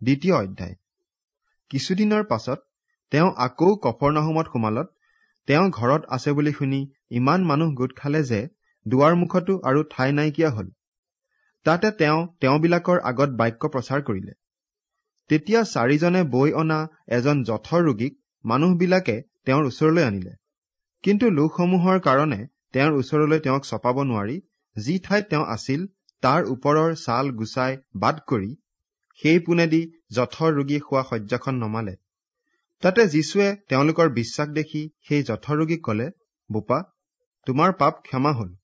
দ্বিতীয় অধ্যায়। কিছুদিনৰ পাছত তেওঁ আকৌ কফৰনাহুমত সোমালত তেওঁ ঘৰত আছে বুলি শুনি ইমান মানুহ গোট খালে যে দুৱাৰ মুখতো আৰু ঠাই নাইকিয়া হল। তাতে তেওঁ তেওঁবিলাকৰ আগত বাক্য প্ৰচাৰ কৰিলে। তেতিয়া চাৰিজনে বৈ অনা এজন জঠৰ ৰোগীক মানুহবিলাকে তেওঁৰ ওচৰলৈ আনিলে। কিন্তু লোকসমূহৰ কাৰণে তেওঁৰ ওচৰলৈ তেওঁক চপাব নোৱাৰি যি ঠাইত তেওঁ আছিল তাৰ ওপৰৰ ছাল গুচাই বাদ কৰি সেই পোনেদি জঠৰ ৰোগী শোৱা শয্যাখন নমালে। তাতে যীশুৱে তেওঁলোকৰ বিশ্বাস দেখি সেই জঠৰ ৰোগীক কলে বোপা তোমাৰ পাপ ক্ষমা হল।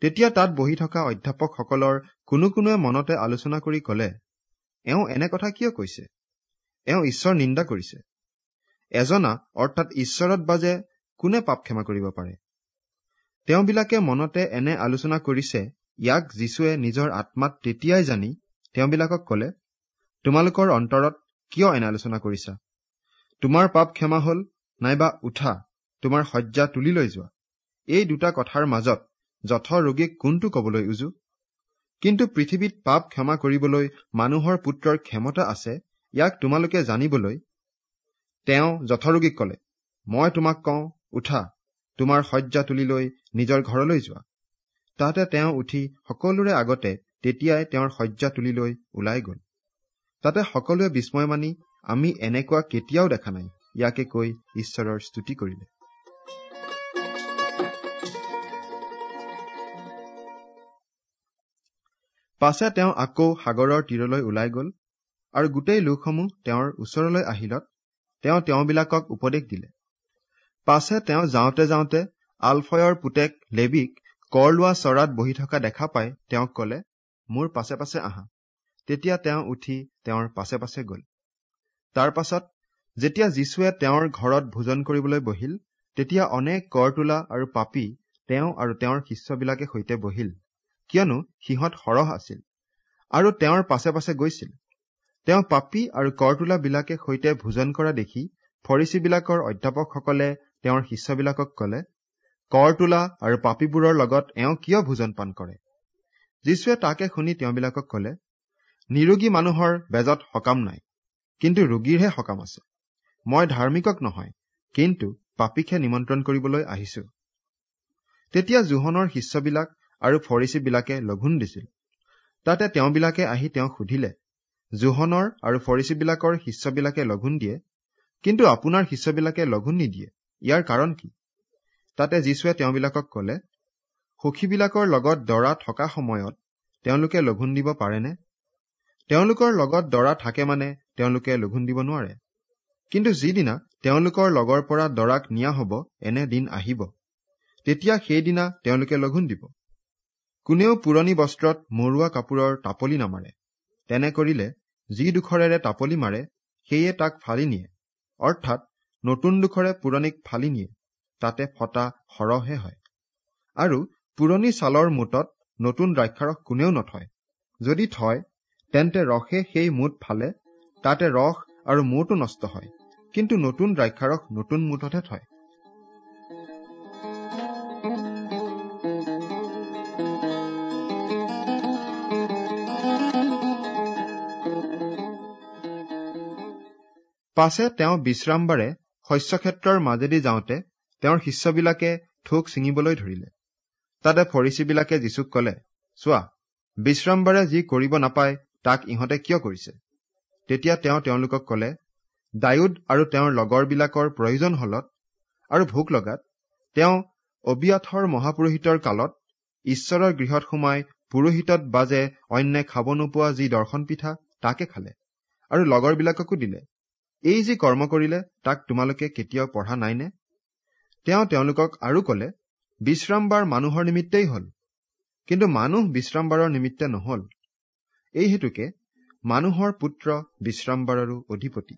তেতিয়া তাত বহি থকা অধ্যাপকসকলৰ কোনো কোনোৱে মনতে আলোচনা কৰি কলে এওঁ এনে কথা কিয় কৈছে? এওঁ ঈশ্বৰ নিন্দা কৰিছে। এজনা অৰ্থাৎ ঈশ্বৰত বাজে কোনে পাপ ক্ষমা কৰিব পাৰে? তেওঁবিলাকে মনতে এনে আলোচনা কৰিছে ইয়াক যীশুৱে নিজৰ আত্মাত তেতিয়াই জানি তেওঁবিলাকক কলে তোমালোকৰ অন্তৰত কিয় এনে আলোচনা কৰিছা? তোমাৰ পাপ ক্ষমা হল নাইবা উঠা তোমাৰ শয্যা তুলি লৈ যোৱা। এই দুটা কথাৰ মাজত যথ ৰোগীক কোনটো কবলৈ উজু? কিন্তু পৃথিৱীত পাপ ক্ষমা কৰিবলৈ মানুহৰ পুত্ৰৰ ক্ষমতা আছে ইয়াক তোমালোকে জানিবলৈ তেওঁ যথৰোগীক কলে মই তোমাক কওঁ উঠা তোমাৰ শয্যা তুলি লৈ নিজৰ ঘৰলৈ যোৱা। তাতে তেওঁ উঠি সকলোৰে আগতে তেতিয়াই তেওঁৰ শয্যা তুলি লৈ ওলাই গল। তাতে সকলোৱে বিস্ময় মানি আমি এনেকুৱা কেতিয়াও দেখা নাই ইয়াকে কৈ ঈশ্বৰৰ স্তুতি কৰিলে। পাছে তেওঁ আকৌ সাগৰৰ তীৰলৈ ওলাই গল আৰু গোটেই লোকসমূহ তেওঁৰ ওচৰলৈ আহিলত তেওঁ তেওঁবিলাকক উপদেশ দিলে। পাছে তেওঁ যাওঁতে যাওঁতে আলফয়ৰ পুতেক লেবিক কৰ লোৱা চৰাত বহি থকা দেখা পাই তেওঁক কলে মোৰ পাছে পাছে আহা। তেতিয়া তেওঁ উঠি তেওঁৰ পাছে পাছে গল। তাৰ পাছত যেতিয়া যীশুৱে তেওঁৰ ঘৰত ভোজন কৰিবলৈ বহিল তেতিয়া অনেক কৰ তোলা আৰু পাপী তেওঁ আৰু তেওঁৰ শিষ্যবিলাকে সৈতে বহিল কিয়নো সিহঁত সৰহ আছিল আৰু তেওঁৰ পাছে পাছে গৈছিল। তেওঁ পাপী আৰু কৰতোলা বিলাকে সৈতে ভোজন কৰা দেখি ফৰিচীবিলাকৰ অধ্যাপকসকলে তেওঁৰ শিষ্যবিলাকক কলে কৰ তোলা আৰু পাপীবোৰৰ লগত এওঁ কিয় ভোজন পান কৰে? যীশুৱে তাকে শুনি তেওঁবিলাকক কলে নিৰোগী মানুহৰ বেজত সকাম নাই কিন্তু ৰোগীৰহে সকাম আছে। মই ধাৰ্মিকক নহয় কিন্তু পাপীকহে নিমন্ত্ৰণ কৰিবলৈ আহিছো। তেতিয়া জোহনৰ শিষ্যবিলাক আৰু ফৰিচীবিলাকে লঘোণ দিছিল। তাতে তেওঁবিলাকে আহি তেওঁক সুধিলে জোহনৰ আৰু ফৰিচীবিলাকৰ শিষ্যবিলাকে লঘোণ দিয়ে কিন্তু আপোনাৰ শিষ্যবিলাকে লঘোণ নিদিয়ে ইয়াৰ কাৰণ কি? তাতে যীশুৱে তেওঁবিলাকক কলে সখীবিলাকৰ লগত দৰা থকা সময়ত তেওঁলোকে লঘোণ দিব পাৰেনে? তেওঁলোকৰ লগত দৰা থাকে মানে তেওঁলোকে লঘোণ দিব নোৱাৰে। কিন্তু যিদিনা তেওঁলোকৰ লগৰ পৰা দৰাক নিয়া হব এনে দিন আহিব। তেতিয়া সেইদিনা তেওঁলোকে লঘোণ দিব। কোনেও পুৰণি বস্ত্ৰত মৰুৱা কাপোৰৰ টাপলি নামাৰে। তেনে কৰিলে যি দুখৰেৰে টাপলি মাৰে সেয়ে তাক ফালি নিয়ে। অৰ্থাৎ নতুন দুখৰে পুৰণিক ফালি নিয়ে। তাতে ফটা সৰহে হয়। আৰু পুৰণি ছালৰ মুঠত নতুন দ্ৰাক্ষাৰস কোনেও নথয়। যদি থয় তেন্তে ৰসে সেই মুঠ ফালে তাতে ৰস আৰু মূৰটো নষ্ট হয় কিন্তু নতুন দ্ৰাক্ষাৰস নতুন মুঠতহে থয়। পাছে তেওঁ বিশ্ৰামবাৰে শস্যক্ষেত্ৰৰ মাজেদি যাওঁতে তেওঁৰ শিষ্যবিলাকে থোক ছিঙিবলৈ ধৰিলে। তাতে ফৰিচীবিলাকে যীচুক কলে চোৱা বিশ্ৰামবাৰে যি কৰিব নাপায় তাক ইহঁতে কিয় কৰিছে? তেতিয়া তেওঁ তেওঁলোকক কলে ডায়ুদ আৰু তেওঁৰ লগৰবিলাকৰ প্ৰয়োজন হলত আৰু ভোক লগাত তেওঁ অবিয়াথৰ মহাপুৰোহিতৰ কালত ঈশ্বৰৰ গৃহত সোমাই পুৰোহিতত বাজে অন্যে খাব নোপোৱা যি দৰ্শন পিঠা তাকে খালে আৰু লগৰবিলাককো দিলে। এই যি কৰ্ম কৰিলে তাক তোমালোকে কেতিয়াও পঢ়া নাইনে? তেওঁ তেওঁলোকক আৰু কলে বিশ্ৰামবাৰ মানুহৰ নিমিত্তেই হল। কিন্তু মানুহ বিশ্ৰামবাৰৰ নিমিত্তে নহল। এই হেতুকে মানুহৰ পুত্ৰ বিশ্ৰামবাৰৰো অধিপতি।